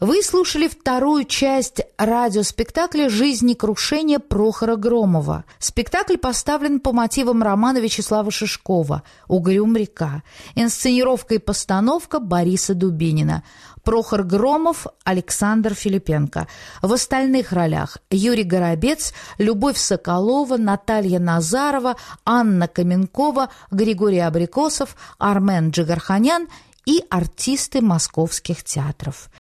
Вы слушали вторую часть радиоспектакля «Жизнекрушение» Прохора Громова. Спектакль поставлен по мотивам романа Вячеслава Шишкова «Угрюм река». Инсценировка и постановка Бориса Дубинина. Прохор Громов, Александр Филипенко. В остальных ролях Юрий Горобец, Любовь Соколова, Наталья Назарова, Анна Каменкова, Григорий Абрикосов, Армен Джигарханян и артисты московских театров.